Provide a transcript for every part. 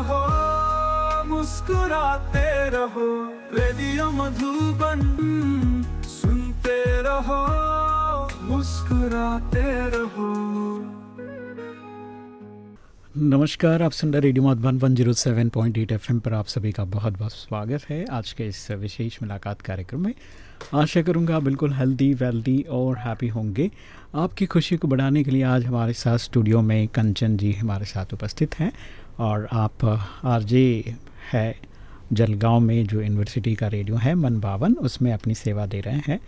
रहो, मुस्कुराते रहो, रेडियो मधुबन सुनते रहो, मुस्कुराते रहो। नमस्कार, आप सुन रहे radio Madhuban one zero seven point eight F पर आप सभी का बहुत बहुत स्वागत है आज के इस विशेष मुलाकात कार्यक्रम में। आशा करूँगा बिल्कुल हेल्दी वेल्दी और हैप्पी होंगे। आपकी खुशी को बढ़ाने के लिए आज हमारे साथ स्टूडियो में कंचन जी हमारे साथ उपस्थित हैं। और आप आरजे है जलगांव में जो यूनिवर्सिटी का रेडियो है मन बावन उसमें अपनी सेवा दे रहे हैं।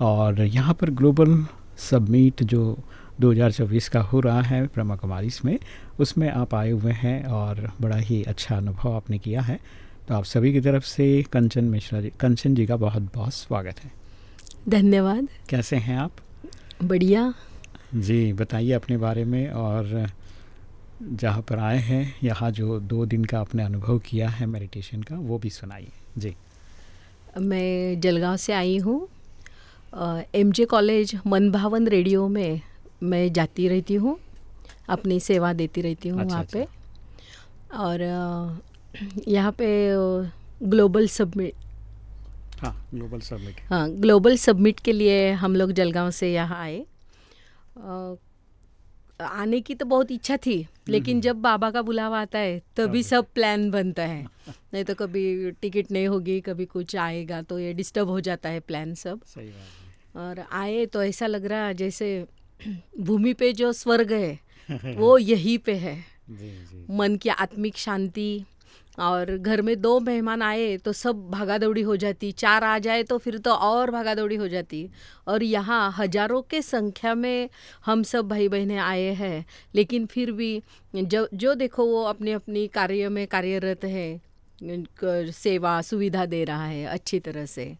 और यहाँ पर ग्लोबल सबमीट जो 2024 का हो रहा है ब्रह्मा कुमारी में उसमें आप आए हुए हैं और बड़ा ही अच्छा अनुभव आपने किया है। तो आप सभी की तरफ़ से कंचन मिश्रा जी कंचन जी का बहुत बहुत स्वागत है। धन्यवाद। कैसे हैं आप? बढ़िया। जी बताइए अपने बारे में और जहाँ पर आए हैं यहाँ जो दो दिन का आपने अनुभव किया है मेडिटेशन का वो भी सुनाइए। जी। मैं जलगांव से आई हूँ। एम जे कॉलेज मन भावन रेडियो में मैं जाती रहती हूँ अपनी सेवा देती रहती हूँ अच्छा, वहाँ अच्छा। पे और यहाँ पे ग्लोबल सबमिट हाँ ग्लोबल सबमिट। हाँ ग्लोबल सबमिट के लिए हम लोग जलगांव से यहाँ आए। आने की तो बहुत इच्छा थी लेकिन जब बाबा का बुलावा आता है तभी सब प्लान बनता है। नहीं तो कभी टिकट नहीं होगी कभी कुछ आएगा तो ये डिस्टर्ब हो जाता है प्लान सब। सही बात और आए तो ऐसा लग रहा जैसे भूमि पे जो स्वर्ग है वो यहीं पे है है। जी जी। मन की आत्मिक शांति और घर में दो मेहमान आए तो सब भागा दौड़ी हो जाती, चार आ जाए तो फिर तो और भागा दौड़ी हो जाती। और यहाँ हज़ारों के संख्या में हम सब भाई बहने आए हैं, लेकिन फिर भी जो जो देखो वो अपने अपनी कार्य में कार्यरत है सेवा, सुविधा दे रहा है अच्छी तरह से।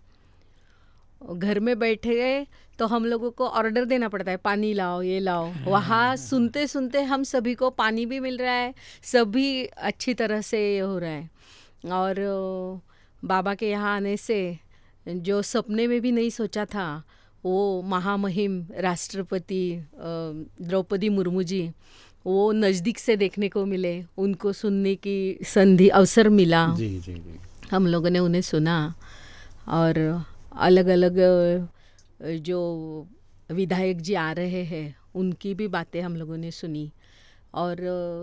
घर में बैठे गए तो हम लोगों को ऑर्डर देना पड़ता है पानी लाओ ये लाओ। वहाँ सुनते सुनते हम सभी को पानी भी मिल रहा है सभी अच्छी तरह से ये हो रहा है। और बाबा के यहाँ आने से जो सपने में भी नहीं सोचा था वो महामहिम राष्ट्रपति द्रौपदी मुर्मू जी वो नज़दीक से देखने को मिले उनको सुनने की संधि अवसर मिला। जी जी जी। हम लोगों ने उन्हें सुना और अलग अलग जो विधायक जी आ रहे हैं उनकी भी बातें हम लोगों ने सुनी। और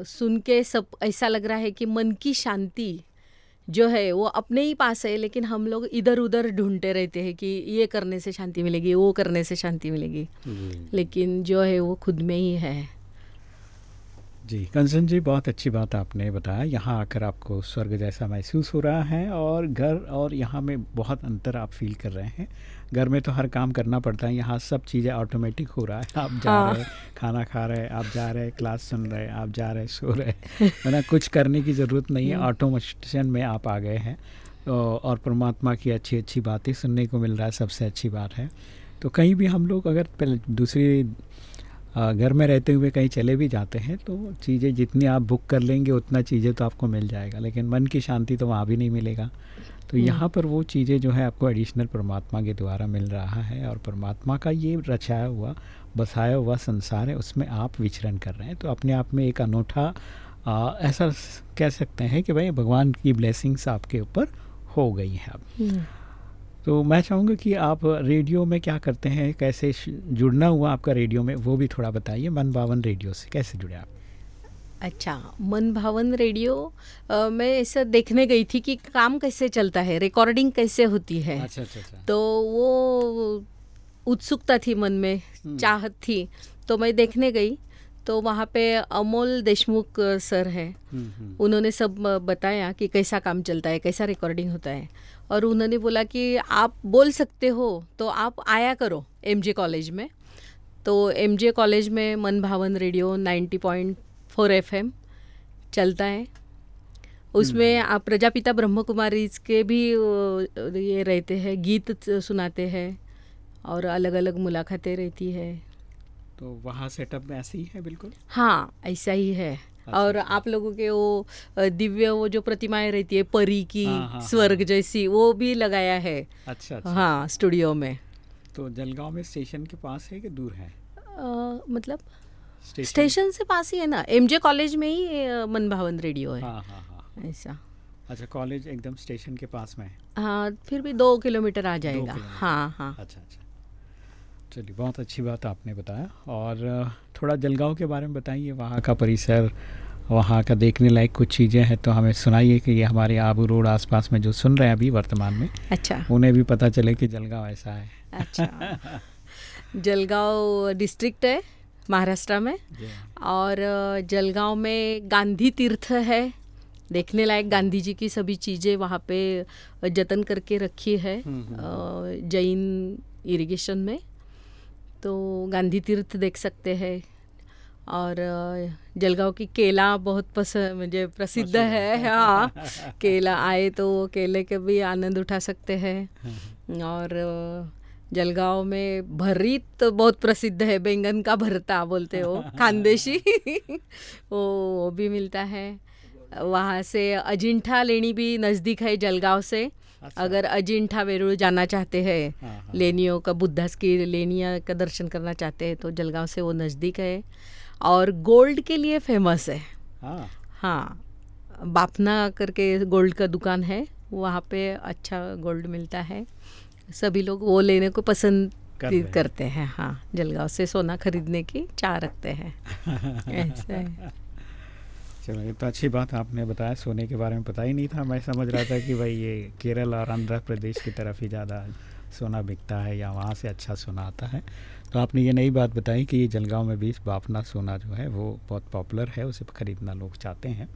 सुन के सब ऐसा लग रहा है कि मन की शांति जो है वो अपने ही पास है लेकिन हम लोग इधर उधर ढूंढते रहते हैं कि ये करने से शांति मिलेगी वो करने से शांति मिलेगी। लेकिन जो है वो खुद में ही है। जी। कंचन जी बहुत अच्छी बात आपने बताया। यहाँ आकर आपको स्वर्ग जैसा महसूस हो रहा है और घर और यहाँ में बहुत अंतर आप फील कर रहे हैं। घर में तो हर काम करना पड़ता है। यहाँ सब चीज़ें ऑटोमेटिक हो रहा है। आप जा हाँ। रहे हैं खाना खा रहे हैं आप जा रहे हैं क्लास सुन रहे हैं आप जा रहे हैं सो रहे हैं। वरना कुछ करने की ज़रूरत नहीं है। ऑटोमेशन में आप आ गए हैं और परमात्मा की अच्छी अच्छी बातें सुनने को मिल रहा है। सबसे अच्छी बात है। तो कहीं भी हम लोग अगर पहले दूसरी घर में रहते हुए कहीं चले भी जाते हैं तो चीज़ें जितनी आप बुक कर लेंगे उतना चीज़ें तो आपको मिल जाएगा लेकिन मन की शांति तो वहाँ भी नहीं मिलेगा। तो यहाँ पर वो चीज़ें जो है आपको एडिशनल परमात्मा के द्वारा मिल रहा है और परमात्मा का ये रचाया हुआ बसाया हुआ संसार है उसमें आप विचरण कर रहे हैं। तो अपने आप में एक अनूठा ऐसा कह सकते हैं कि भाई भगवान की ब्लेसिंग्स आपके ऊपर हो गई हैं अब। तो मैं चाहूँगा कि आप रेडियो में क्या करते हैं कैसे जुड़ना हुआ आपका रेडियो में वो भी थोड़ा बताइए मन भावन रेडियो से कैसे जुड़े आप? अच्छा मन भावन रेडियो अ, मैं ऐसा देखने गई थी कि काम कैसे चलता है रिकॉर्डिंग कैसे होती है। अच्छा अच्छा अच्छा। तो वो उत्सुकता थी मन में चाहत थी। तो मैं देखने गई तो वहाँ पे अमोल देशमुख सर है। हम्म, हम्म, उन्होंने सब बताया कि कैसा काम चलता है कैसा रिकॉर्डिंग होता है। और उन्होंने बोला कि आप बोल सकते हो तो आप आया करो एम कॉलेज में। तो एम कॉलेज में Manbhavan radio 90.4 point four F M चलता है। उसमें आप प्रजापिता ब्रह्म कुमारी के भी ये रहते हैं गीत सुनाते हैं और अलग अलग मुलाकातें रहती है। तो वहाँ सेटअप में ऐसे ही है बिल्कुल? हाँ ऐसा ही है। अच्छा, और अच्छा। आप लोगों के वो दिव्य वो जो प्रतिमाएँ रहती है परी की हाँ, हाँ, हाँ। स्वर्ग जैसी वो भी लगाया है। अच्छा, अच्छा। हाँ स्टूडियो में। तो जलगांव में स्टेशन के पास है कि दूर है? आ, मतलब स्टेशन, स्टेशन से पास ही है ना? एमजे कॉलेज में ही मन भावन रेडियो है। हाँ हाँ हाँ। ऐसा। अच्छा कॉलेज एकदम स्टेशन के पास में हाँ? फिर भी दो किलोमीटर आ जाएगा। हाँ हाँ। अच्छा अच्छा। चलिए बहुत अच्छी बात आपने बताया। और थोड़ा जलगांव के बारे में बताइए वहाँ का परिसर वहाँ का देखने लायक कुछ चीज़ें हैं तो हमें सुनाइए कि ये हमारे आबू रोड आसपास में जो सुन रहे हैं अभी वर्तमान में अच्छा। उन्हें भी पता चले कि जलगांव ऐसा है। अच्छा। जलगांव डिस्ट्रिक्ट है महाराष्ट्र में। और जलगांव में गांधी तीर्थ है। देखने लायक गांधी जी की सभी चीज़ें वहाँ पे जतन करके रखी है हम्म, हम्म। जैन इरिगेशन में। तो गांधी तीर्थ देख सकते हैं। और जलगांव की केला बहुत पसंद मुझे प्रसिद्ध है हाँ। केला आए तो केले के भी आनंद उठा सकते हैं। और जलगांव में भर्री तो बहुत प्रसिद्ध है बैंगन का भरता बोलते हो खानदेशी। वो वो भी मिलता है। वहाँ से अजिंठा लेनी भी नज़दीक है जलगांव से। अच्छा। अगर अजिंठा वेरूळ जाना चाहते हैं हाँ, हाँ। लेनियों का बुद्धास की लेनिया का दर्शन करना चाहते हैं तो जलगांव से वो नज़दीक है। और गोल्ड के लिए फ़ेमस है। हाँ, हाँ बापना करके गोल्ड का दुकान है वहाँ पे अच्छा गोल्ड मिलता है। सभी लोग वो लेने को पसंद कर करते हैं हाँ जलगांव से सोना खरीदने की चाह रखते हैं। ऐसा है। चलो, ये तो अच्छी बात आपने बताया, सोने के बारे में पता ही नहीं था। मैं समझ रहा था कि भाई ये केरल और आंध्र प्रदेश की तरफ़ ही ज़्यादा सोना बिकता है या वहाँ से अच्छा सोना आता है। तो आपने ये नई बात बताई कि ये जलगांव में भी बापना सोना जो है, वो बहुत पॉपुलर है, उसे ख़रीदना लोग चाहते हैं।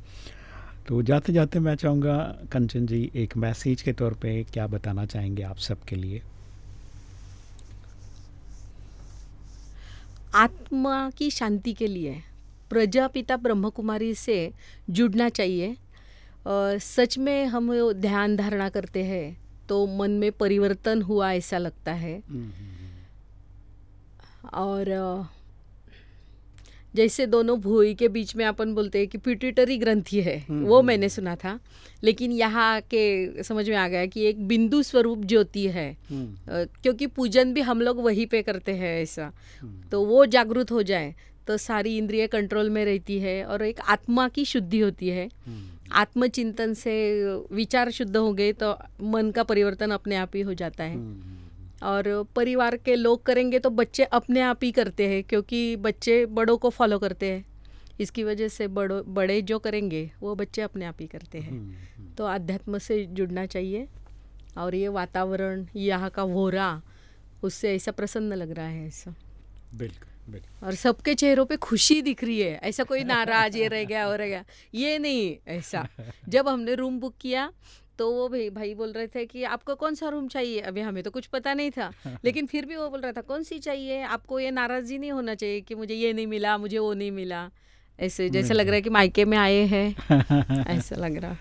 तो जाते जाते मैं चाहूँगा, कंचन जी, एक मैसेज के तौर पे क्या बताना चाहेंगे आप सबके लिए? आत्मा की शांति के लिए। प्रजापिता ब्रह्म कुमारी से जुड़ना चाहिए। और सच में हम ध्यान धारणा करते हैं तो मन में परिवर्तन हुआ ऐसा लगता है। हम्म, हम्म, हम्म। और जैसे दोनों भूई के बीच में अपन बोलते हैं कि पिट्यूटरी ग्रंथि है वो मैंने सुना था। लेकिन यहाँ के समझ में आ गया कि एक बिंदु स्वरूप ज्योति है। क्योंकि पूजन भी हम लोग वहीं पे करते हैं ऐसा। तो वो जागृत हो जाए तो सारी इंद्रिय कंट्रोल में रहती है और एक आत्मा की शुद्धि होती है। हम्म। आत्मचिंतन से विचार शुद्ध हो गए तो मन का परिवर्तन अपने आप ही हो जाता है। हम्म, हम्म, और परिवार के लोग करेंगे तो बच्चे अपने आप ही करते हैं क्योंकि बच्चे बड़ों को फॉलो करते हैं। इसकी वजह से बड़ो बड़े जो करेंगे वो बच्चे अपने आप ही करते हैं। तो अध्यात्म से जुड़ना चाहिए और ये वातावरण यहाँ का वोरा उससे ऐसा प्रसन्न लग रहा है ऐसा। बिल्कुल। और सबके चेहरों पे खुशी दिख रही है। ऐसा कोई नाराज़ ये रह गया और रह गया। ये नहीं ऐसा। जब हमने रूम बुक किया तो वो भाई भाई बोल रहे थे कि आपको कौन सा रूम चाहिए? अभी हमें तो कुछ पता नहीं था। लेकिन फिर भी वो बोल रहा था कौन सी चाहिए? आपको ये नाराज़गी नहीं होना चाहिए कि मुझे ये नहीं मिला मुझे वो नहीं मिला। ऐसे जैसे लग रहा है कि मायके में आए हैं। ऐसा लग रहा।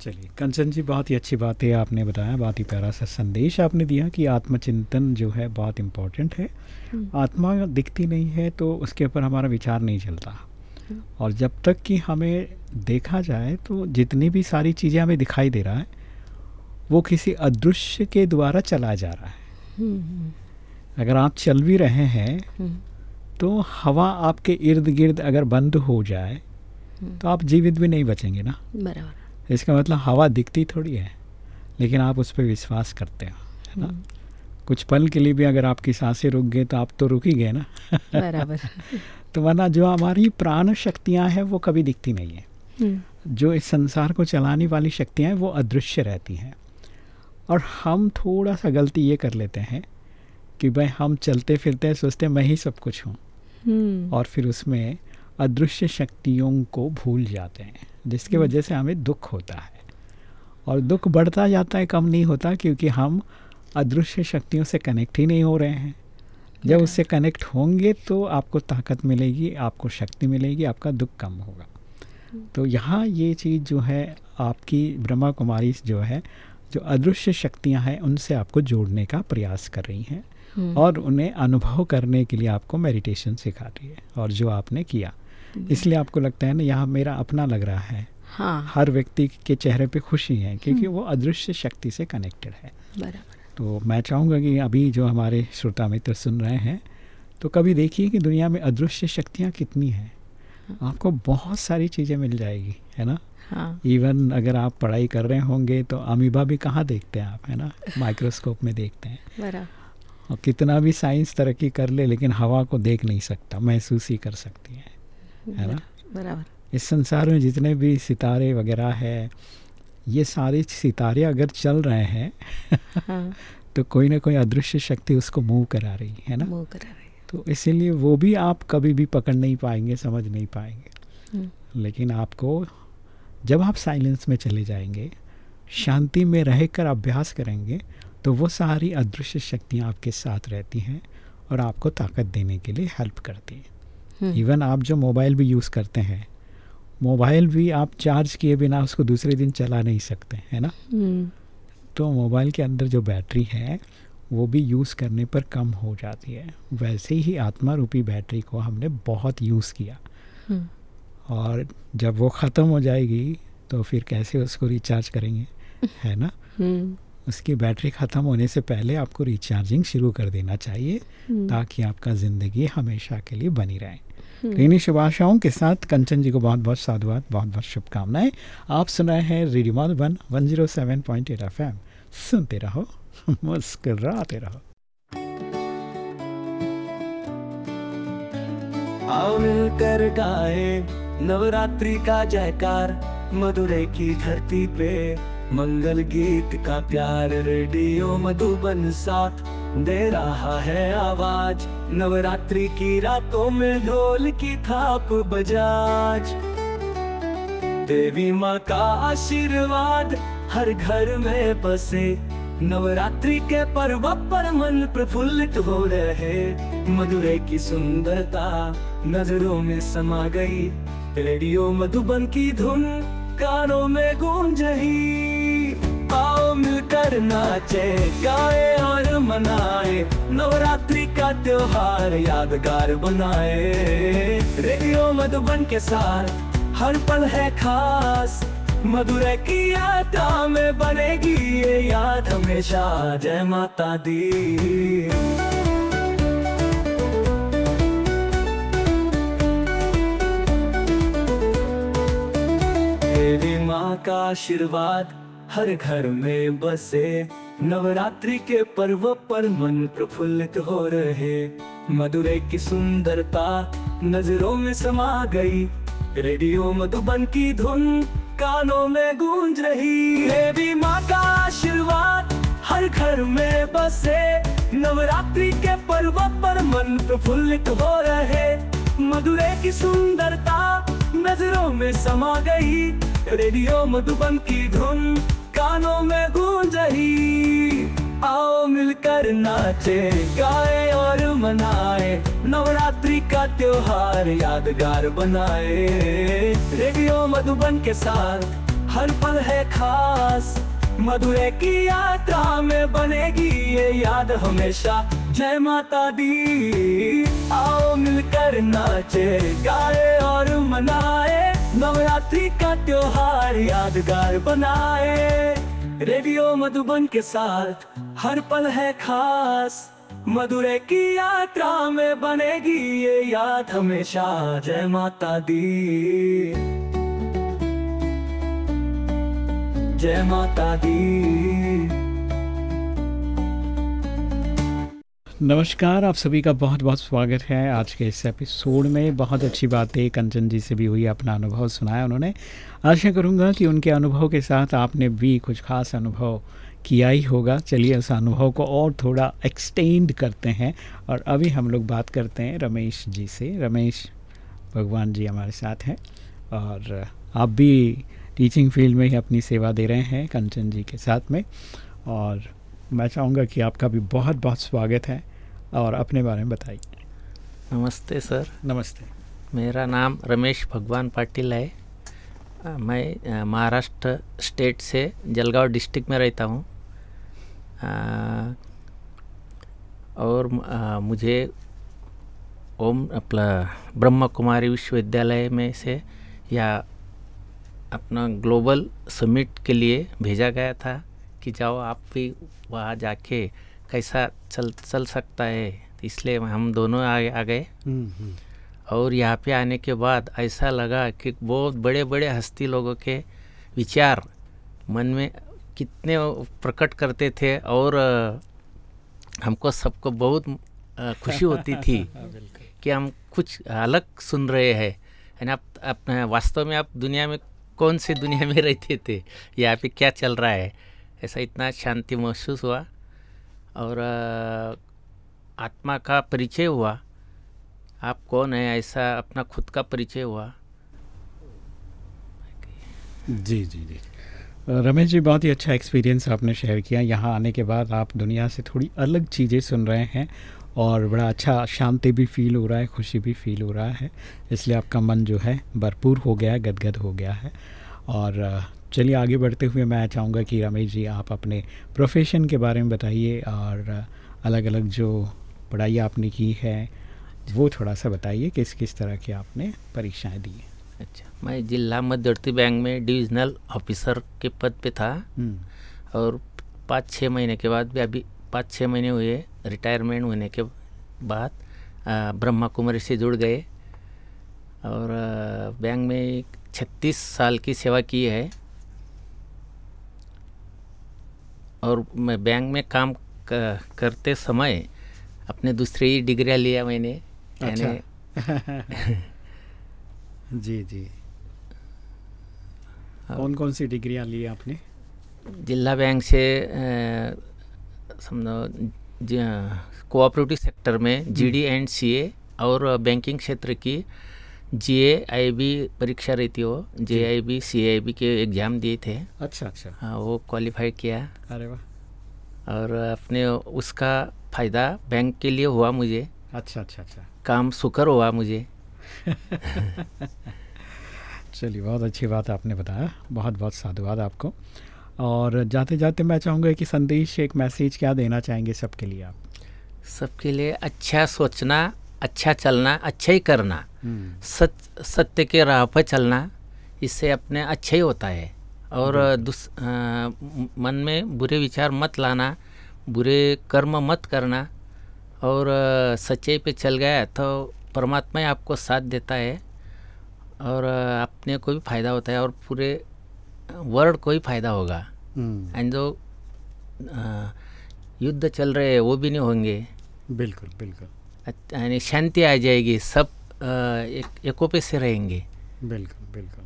चलिए कंचन जी बहुत ही अच्छी बात है आपने बताया बहुत ही प्यारा सा संदेश आपने दिया कि आत्मचिंतन जो है बहुत इम्पोर्टेंट है। हम्म। आत्मा दिखती नहीं है तो उसके ऊपर हमारा विचार नहीं चलता। हम्म। और जब तक कि हमें देखा जाए तो जितनी भी सारी चीज़ें हमें दिखाई दे रहा है वो किसी अदृश्य के द्वारा चला जा रहा है। हम्म, अगर आप चल भी रहे हैं तो हवा आपके इर्द गिर्द अगर बंद हो जाए तो आप जीवित भी नहीं बचेंगे ना। बराबर। इसका मतलब हवा दिखती थोड़ी है लेकिन आप उस पर विश्वास करते हो है ना हम्म। कुछ पल के लिए भी अगर आपकी साँसें रुक गए तो आप तो रुक ही गए ना बराबर तो वरना जो हमारी प्राण शक्तियाँ हैं वो कभी दिखती नहीं है हम्म। जो इस संसार को चलाने वाली शक्तियाँ हैं वो अदृश्य रहती हैं और हम थोड़ा सा गलती ये कर लेते हैं कि भाई हम चलते फिरते हैं सोचते हैं मैं ही सब कुछ हूँ हम्म। और फिर उसमें अदृश्य शक्तियों को भूल जाते हैं जिसकी हम्म। वजह से हमें दुख होता है। और दुख बढ़ता जाता है कम नहीं होता क्योंकि हम अदृश्य शक्तियों से कनेक्ट ही नहीं हो रहे हैं। जब उससे कनेक्ट होंगे तो आपको ताकत मिलेगी आपको शक्ति मिलेगी आपका दुख कम होगा। तो यहाँ ये चीज़ जो है आपकी ब्रह्मा कुमारी जो है जो अदृश्य शक्तियाँ हैं उनसे आपको जोड़ने का प्रयास कर रही हैं। हम्म। और उन्हें अनुभव करने के लिए आपको मेडिटेशन सिखा रही है और जो आपने किया। इसलिए आपको लगता है ना यहाँ मेरा अपना लग रहा है। हाँ। हर व्यक्ति के चेहरे पे खुशी है क्योंकि वो अदृश्य शक्ति से कनेक्टेड है। बराबर। तो मैं चाहूँगा कि अभी जो हमारे श्रोता मित्र सुन रहे हैं तो कभी देखिए कि दुनिया में अदृश्य शक्तियाँ कितनी हैं। आपको बहुत सारी चीज़ें मिल जाएगी है ना? हाँ। इवन अगर आप पढ़ाई कर रहे होंगे तो अमीबा भी कहाँ देखते हैं आप है ना? माइक्रोस्कोप में देखते हैं। और कितना भी साइंस तरक्की कर ले लेकिन हवा को देख नहीं सकता महसूस ही कर सकती है। है ना? बराबर। इस संसार में जितने भी सितारे वगैरह है ये सारे सितारे अगर चल रहे हैं हाँ। तो कोई ना कोई अदृश्य शक्ति उसको मूव करा रही है ना? मूव करा रहे तो इसीलिए वो भी आप कभी भी पकड़ नहीं पाएँगे समझ नहीं पाएँगे। हम्म, लेकिन आपको जब आप साइलेंस में चले जाएँगे शांति में रहकर अभ्यास करेंगे तो वो सारी अदृश्य शक्तियाँ आपके साथ रहती हैं और आपको ताकत देने के लिए हेल्प करती हैं। इवन आप जो मोबाइल भी यूज़ करते हैं मोबाइल भी आप चार्ज किए बिना उसको दूसरे दिन चला नहीं सकते है ना? हम्म, तो मोबाइल के अंदर जो बैटरी है वो भी यूज़ करने पर कम हो जाती है। वैसे ही आत्मा रूपी बैटरी को हमने बहुत यूज़ किया। हम्म, और जब वो ख़त्म हो जाएगी तो फिर कैसे उसको रिचार्ज करेंगे है ना? हम्म, उसकी बैटरी ख़त्म होने से पहले आपको रिचार्जिंग शुरू कर देना चाहिए हम्म, ताकि आपका ज़िंदगी हमेशा के लिए बनी रहे। हम्म। इन्हीं शुभ आशाओं के साथ कंचन जी को बहुत बहुत साधुवाद बहुत बहुत शुभकामनाएँ। आप सुन रहे हैं रेडियो मधुबन 107.8 एफएम। सुनते रहो मुस्कुराते रहो। आओ मिलकर गाए नवरात्रि का जयकार मधुरै की धरती पे मंगल गीत का प्यार रेडियो मधुबन साथ। दे रहा है आवाज़। नवरात्रि की रातों में ढोल की थाप बजाज। देवी माँ का आशीर्वाद हर घर में बसे। नवरात्रि के पर्व पर मन प्रफुल्लित हो रहे। मधुरै की सुंदरता नज़रों में समा गई। रेडियो मधुबन की धुन कानों में गूंज रही। आओ मिलकर नाचे गाए और मनाए, नवरात्रि का त्योहार यादगार बनाए। रेडियो मधुबन के साथ हर पल है खास, मधुरै की यादा में बनेगी ये याद हमेशा। जय माता दी। देवी माँ का आशीर्वाद हर घर में बसे। नवरात्रि के पर्व पर मन प्रफुल्लित हो रहे। मधुरै की सुंदरता नज़रों में समा गई। रेडियो मधुबन की धुन कानों में गूंज रही। देवी माँ का आशीर्वाद हर घर में बसे। नवरात्रि के पर्व पर मन प्रफुल्लित हो रहे। मधुरै की सुंदरता नज़रों में समा गई। रेडियो मधुबन की धुन कानों में गूंज रही आओ मिलकर नाचे, गाए और मनाए। नवरात्रि का त्योहार यादगार बनाए। रेडियो मधुबन के साथ हर पल है खास। मधुरे की यात्रा में बनेगी ये याद हमेशा। जय माता दी। आओ मिलकर नाचे, गाए और मनाए। नवरात्रि का त्योहार यादगार बनाए। रेडियो मधुबन के साथ हर पल है खास। मधुरै की यात्रा में बनेगी ये याद हमेशा। जय माता दी। जय माता दी। नमस्कार, आप सभी का बहुत बहुत स्वागत है आज के इस एपिसोड में। बहुत अच्छी बातें कंचन जी से भी हुई अपना अनुभव सुनाया उन्होंने। आशा करूँगा कि उनके अनुभव के साथ आपने भी कुछ खास अनुभव किया ही होगा। चलिए उस अनुभव को और थोड़ा एक्सटेंड करते हैं और अभी हम लोग बात करते हैं रमेश जी से। रमेश भगवान जी हमारे साथ हैं और आप भी टीचिंग फ़ील्ड में ही अपनी सेवा दे रहे हैं कंचन जी के साथ में। और मैं चाहूँगा कि आपका भी बहुत बहुत स्वागत है। और अपने बारे में बताइए। नमस्ते सर। नमस्ते। मेरा नाम रमेश भगवान पाटिल है। मैं महाराष्ट्र स्टेट से जलगांव डिस्ट्रिक्ट में रहता हूँ। और अ, मुझे ओम अपना ब्रह्म कुमारी विश्वविद्यालय में से या अपना ग्लोबल समिट के लिए भेजा गया था कि जाओ आप भी वहाँ जाके कैसा चल चल सकता है? इसलिए हम दोनों आ, आ गए। हम्म, हम्म, और यहाँ पे आने के बाद ऐसा लगा कि बहुत बड़े बड़े हस्ती लोगों के विचार मन में कितने प्रकट करते थे और हमको सबको बहुत खुशी होती थी कि हम कुछ अलग सुन रहे हैं। यानी आप अपने वास्तव में आप दुनिया में कौन से दुनिया में रहते थे? यहाँ पे क्या चल रहा है? ऐसा इतना शांति महसूस हुआ। और आत्मा का परिचय हुआ। आप कौन है? ऐसा अपना खुद का परिचय हुआ। जी जी जी। रमेश जी, बहुत ही अच्छा एक्सपीरियंस आपने शेयर किया। यहाँ आने के बाद आप दुनिया से थोड़ी अलग चीज़ें सुन रहे हैं और बड़ा अच्छा शांति भी फील हो रहा है, खुशी भी फील हो रहा है। इसलिए आपका मन जो है, भरपूर हो गया है, गदगद हो गया है। और चलिए आगे बढ़ते हुए मैं चाहूँगा कि रमेश जी आप अपने प्रोफेशन के बारे में बताइए और अलग अलग जो पढ़ाई आपने की है वो थोड़ा सा बताइए किस किस तरह की आपने परीक्षाएँ दी हैं। अच्छा मैं जिला मध्यवर्ती बैंक में डिविजनल ऑफिसर के पद पे था हम्म, और पाँच छः महीने के बाद भी अभी पाँच छः महीने हुए रिटायरमेंट होने के बाद ब्रह्मा कुमारी से जुड़ गए और बैंक में छत्तीस साल की सेवा की है। और मैं बैंक में काम करते समय अपने दूसरी डिग्रियाँ लिया मैंने। अच्छा। जी जी। कौन कौन सी डिग्रियाँ ली आपने? जिला बैंक से समझो कोऑपरेटिव सेक्टर में जीडी एंड सीए और बैंकिंग क्षेत्र की जीए आईबी परीक्षा रहती हो जे। I B C I B के एग्ज़ाम दिए थे। अच्छा अच्छा। हाँ, वो क्वालिफाई किया। अरे वाह। और अपने उसका फ़ायदा बैंक के लिए हुआ मुझे। अच्छा अच्छा अच्छा। काम सुकर हुआ मुझे। चलिए बहुत अच्छी बात आपने बताया। बहुत बहुत साधुवाद आपको। और जाते जाते मैं चाहूँगा कि संदेश एक मैसेज क्या देना चाहेंगे सबके लिए आप? सबके लिए अच्छा सोचना अच्छा चलना अच्छा ही करना। सच सत्य के राह पर चलना इससे अपने अच्छा ही होता है। और दुस म- मन में बुरे विचार मत लाना बुरे कर्म मत करना। और सच्चाई पे चल गया तो परमात्मा ही आपको साथ देता है। और अपने को भी फ़ायदा होता है और पूरे वर्ल्ड को ही फ़ायदा होगा। हम्म, एंड जो युद्ध चल रहे हैं वो भी नहीं होंगे। बिल्कुल बिल्कुल। यानी शांति आ जाएगी सब एक से रहेंगे। बिल्कुल बिल्कुल।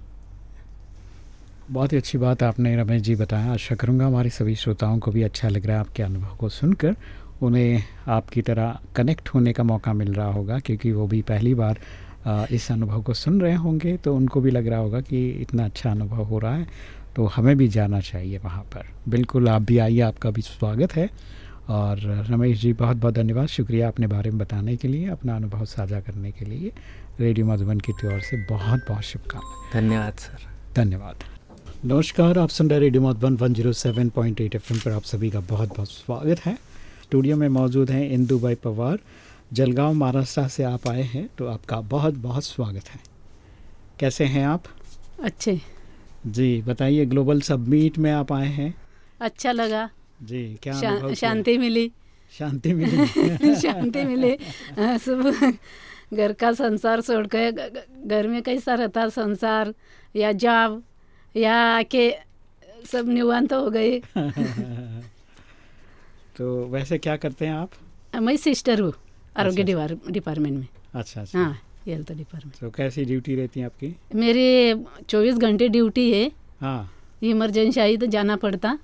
बहुत ही अच्छी बात आपने रमेश जी बताया। आशा करूँगा हमारे सभी श्रोताओं को भी अच्छा लग रहा है आपके अनुभव को सुनकर। उन्हें आपकी तरह कनेक्ट होने का मौका मिल रहा होगा, क्योंकि वो भी पहली बार इस अनुभव को सुन रहे होंगे तो उनको भी लग रहा होगा कि इतना अच्छा अनुभव हो रहा है। तो हमें भी जाना चाहिए वहाँ पर। बिल्कुल, आप भी आइए, आपका भी स्वागत है। और रमेश जी बहुत बहुत धन्यवाद। शुक्रिया अपने बारे में बताने के लिए अपना अनुभव साझा करने के लिए। रेडियो मधुबन की ओर से बहुत बहुत शुभकामनाएँ। धन्यवाद सर। धन्यवाद। नमस्कार आप सुन रहे रेडियो मधुबन 107.8 एफएम पर आप सभी का बहुत बहुत स्वागत है। स्टूडियो में मौजूद हैं इंदू भाई पवार। जलगांव महाराष्ट्र से आप आए हैं तो आपका बहुत बहुत स्वागत है। कैसे हैं आप? अच्छे। जी बताइए ग्लोबल सबमीट में आप आए हैं। अच्छा लगा। जी क्या शा, शांति मिली। शांति मिली। शांति मिली। अ, सब घर का संसार छोड़ के घर में कैसा रहता? संसार या जॉब या आके सब निवांत हो गए। तो वैसे क्या करते हैं आप? मैं सिस्टर हूँ आरोग्य अच्छा, डिपार्टमेंट में। अच्छा अच्छा। हाँ हेल्थ डिपार्टमेंट तो कैसी ड्यूटी रहती है आपकी? मेरी चौबीस घंटे ड्यूटी है। हाँ। इमरजेंसी आई तो जाना पड़ता।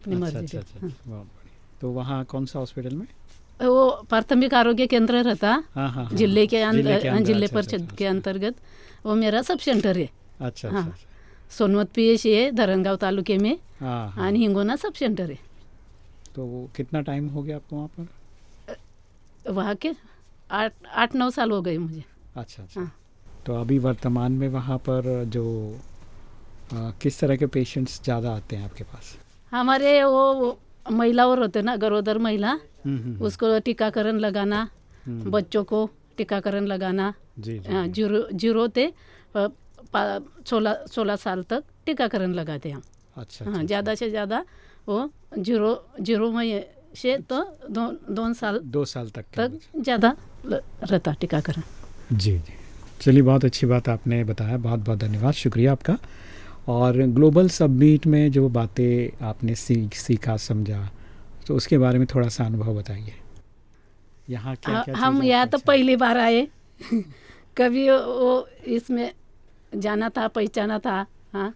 अपनी अच्छा मर्ज़ी अच्छा से। तो वहाँ कौन सा हॉस्पिटल में वो प्राथमिक आरोग्य केंद्र रहता हाँ हाँ हाँ। ज़िले के अंदर ज़िले पर अच्छा, के। अंतर्गत वो मेरा सब सेंटर है अच्छा हाँ। सोनवत पी एच है धरणगाव तालुके में हिंगोना सब सेंटर है तो वो कितना टाइम हो गया आपको वहाँ पर वहाँ के आठ आठ नौ साल हो गए मुझे अच्छा अच्छा हाँ। तो अभी वर्तमान में वहाँ पर जो आ, किस तरह के पेशेंट्स ज़्यादा आते हैं आपके पास हमारे वो, महिला और होते ना गरोदर महिला हम्म, हम्म, उसको टीकाकरण लगाना हम्म, बच्चों को टीकाकरण लगाना हाँ, ज़ीरो ज़ीरो सोलह सोलह साल तक टीकाकरण लगाते हैं हम। अच्छा हाँ अच्छा, ज़्यादा से ज़्यादा वो ज़ीरो ज़ीरो में से तो दो दोन साल दो साल तक तक ज़्यादा रहता टीकाकरण। जी जी। चलिए बहुत अच्छी बात आपने बताया बहुत बहुत धन्यवाद शुक्रिया आपका। और ग्लोबल सबमीट में जो बातें आपने सीख सीखा समझा तो उसके बारे में थोड़ा सा अनुभव बताइए। यहाँ क्या क्या हम यहाँ तो अच्छा- पहली बार आए। कभी वो- वो इसमें जाना था पहचाना था हाँ?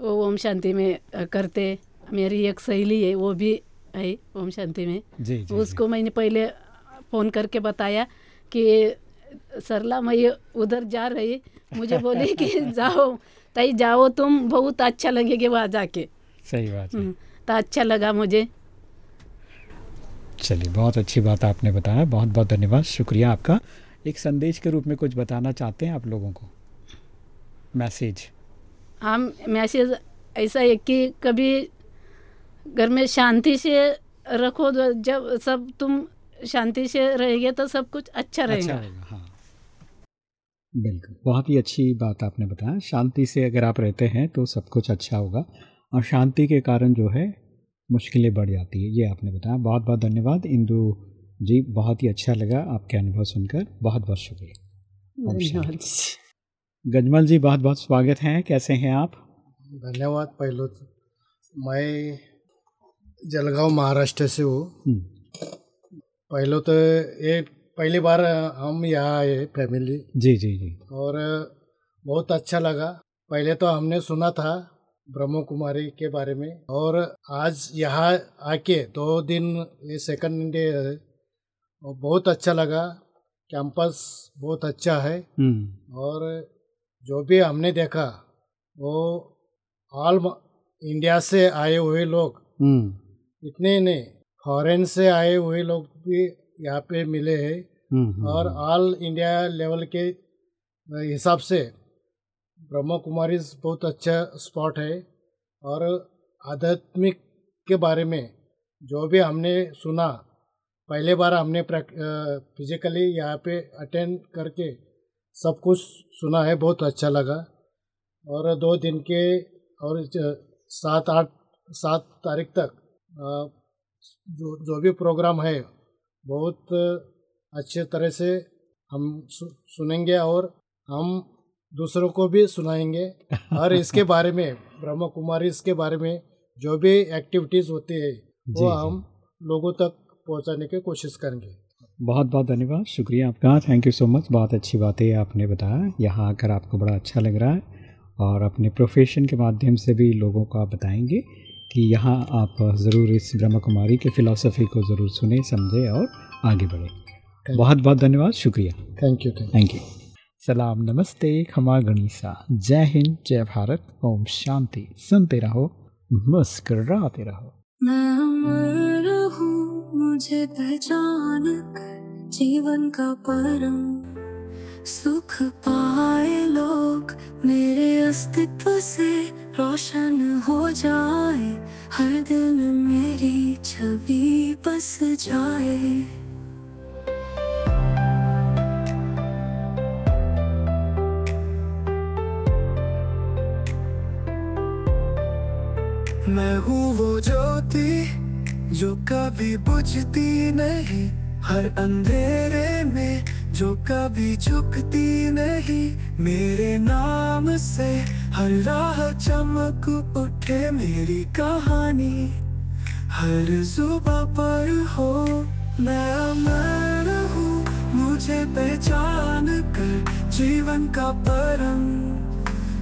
वो ओम शांति में करते। मेरी एक सहेली है वो भी है ओम शांति में। जी जी उसको जी. मैंने पहले फ़ोन करके बताया कि सरला मैं उधर जा रही। मुझे बोली कि जाओ ताई जाओ तुम बहुत अच्छा लगेगा वहाँ जाके। सही बात है। हम्म, तो अच्छा लगा मुझे। चलिए बहुत अच्छी बात आपने बताया बहुत बहुत धन्यवाद शुक्रिया आपका। एक संदेश के रूप में कुछ बताना चाहते हैं आप लोगों को? मैसेज। हम मैसेज ऐसा है कि कभी घर में शांति से रखो जब सब तुम शांति से रहेंगे तो सब कुछ अच्छा रहेगा। अच्छा रहेगा हाँ। बिल्कुल। बहुत ही अच्छी बात आपने बताया। शांति से अगर आप रहते हैं तो सब कुछ अच्छा होगा और शांति के कारण जो है मुश्किलें बढ़ जाती है ये आपने बताया। बहुत बहुत धन्यवाद। इंदु जी बहुत ही अच्छा लगा आपके अनुभव सुनकर। बहुत बहुत शुक्रिया। गजमल जी बहुत बहुत स्वागत है। कैसे हैं आप? धन्यवाद पहलो तो मैं जलगांव महाराष्ट्र से हूँ। हम्म, पहले तो ये पहली बार हम यहाँ आए फैमिली जी जी जी। और बहुत अच्छा लगा। पहले तो हमने सुना था ब्रह्म कुमारी के बारे में और आज यहाँ आके दो दिन ये सेकंड डे है और बहुत अच्छा लगा। कैंपस बहुत अच्छा है हम्म, और जो भी हमने देखा वो ऑल इंडिया से आए हुए लोग इतने नहीं फॉरेन से आए हुए लोग भी यहाँ पे मिले हैं। हम्म, हम्म, और ऑल इंडिया लेवल के हिसाब से ब्रह्म कुमारी बहुत अच्छा स्पॉट है। और आध्यात्मिक के बारे में जो भी हमने सुना पहले बार हमने फिजिकली यहाँ पे अटेंड करके सब कुछ सुना है बहुत अच्छा लगा। और दो दिन के और सात आठ सात तारीख तक जो जो भी प्रोग्राम है बहुत अच्छे तरह से हम सुनेंगे और हम दूसरों को भी सुनाएँगे। और इसके बारे में ब्रह्म कुमारी इसके बारे में जो भी एक्टिविटीज़ होती है वो। हम लोगों तक पहुँचाने की कोशिश करेंगे। बहुत बहुत धन्यवाद शुक्रिया आपका। थैंक यू सो मच बहुत अच्छी बातें आपने बताया। यहाँ आकर आपको बड़ा अच्छा लग रहा है और अपने प्रोफेशन के माध्यम से भी लोगों को आप बताएँगे। कि यहाँ आप ज़रूर इस ब्रह्म कुमारी के फ़िलासफ़ी को ज़रूर सुने समझे और आगे बढ़े। बहुत बहुत धन्यवाद शुक्रिया। थैंक यू थैंक यू सलाम नमस्ते खमा गणिसा। जय हिंद जय भारत। ओम शांति। सुनते रहो मुस्कराते रहो। मैं अमर हूँ मुझे पहचान कर जीवन का परम सुख पाए लोग। मेरे अस्तित्व से रोशन हो जाए, हर दिल मेरी छवि बस जाए। मैं हूँ वो ज्योति जो कभी बुझती नहीं, हर अंधेरे में जो कभी झुकती नहीं, मेरे नाम से हर राह चमक उठे मेरी कहानी। हर जुबा पर हो, मैं हूँ। मुझे पहचान कर जीवन का परम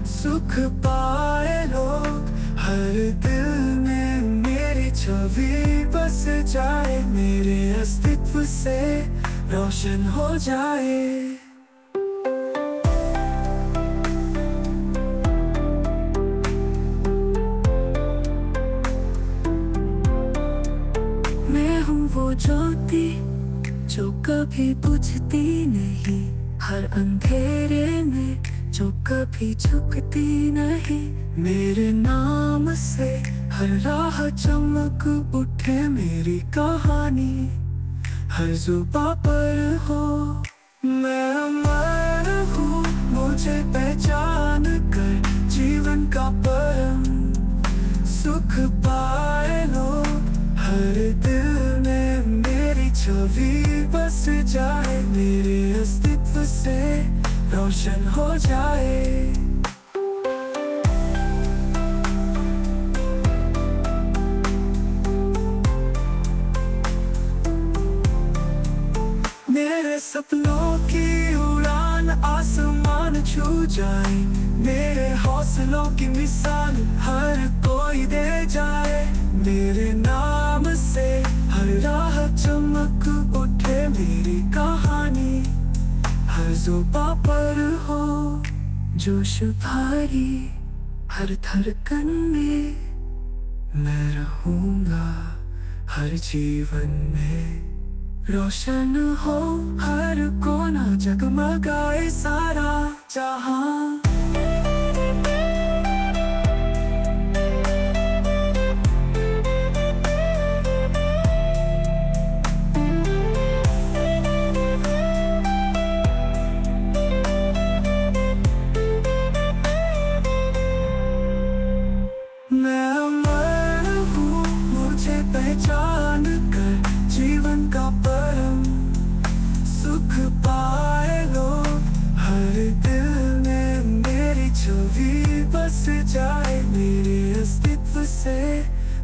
सुख पाए लोग। हर दिल में मेरी छवि बस जाए, मेरे अस्तित्व से रोशन हो जाए। कभी बुझती नहीं। हर अंधेरे में जो कभी झुकती नहीं। मेरे नाम से हर राह चमक उठे मेरी कहानी। हर जुबा पर हो, मैं अमर हूँ। मुझे पहचान कर जीवन का परम सुख पाए लो हर दिल में मेरी छवि जाए, मेरे अस्तित्व से रोशन हो जाए। मेरे सपनों की उड़ान आसमान छू जाए, मेरे हौसलों की मिसाल हर कोई दे जाए। मेरे नाम से हर राह चमक उठे मेरी कहानी, हर जुबा पर हो जोश भारी हर धड़कन में मैं रहूँगा, हर जीवन में रोशन हो, हर कोना जगमगाए सारा जहाँ जाए मेरे अस्तित्व से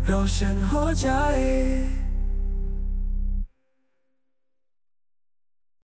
रोशन हो जाए।